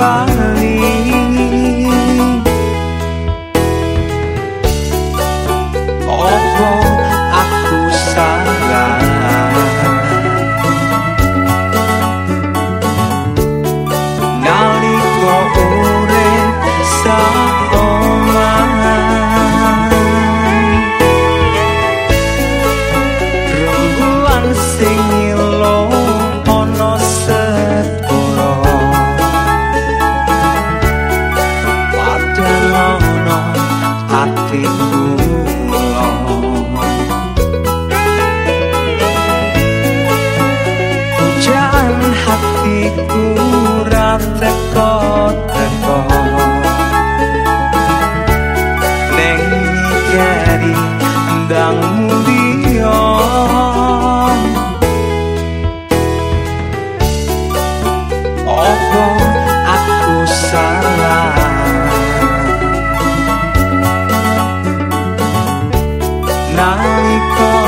goodbye. Oh.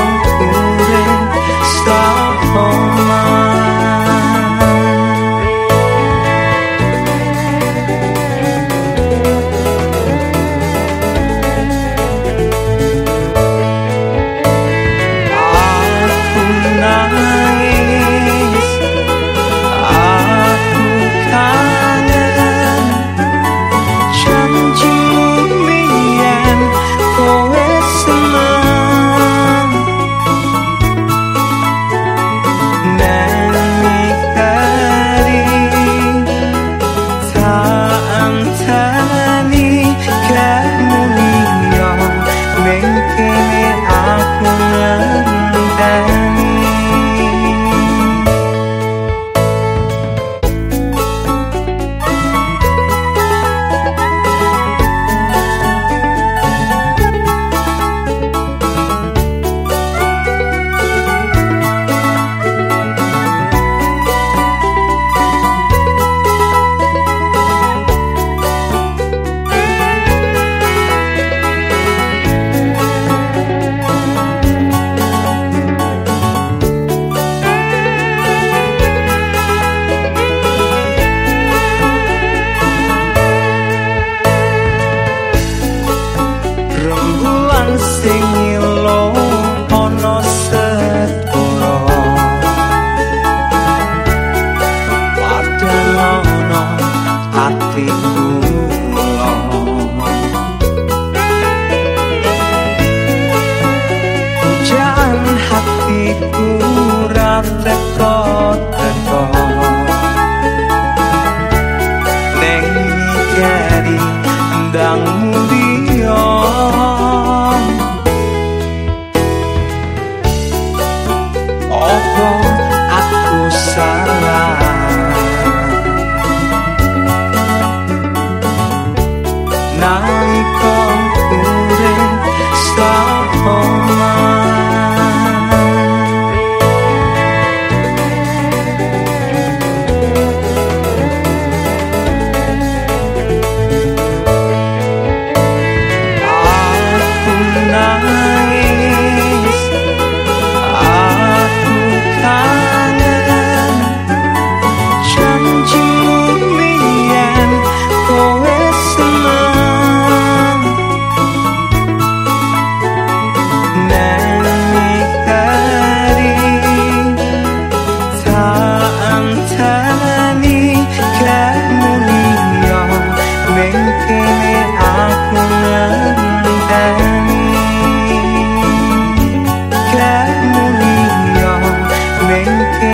Ndang dia. Apa thinking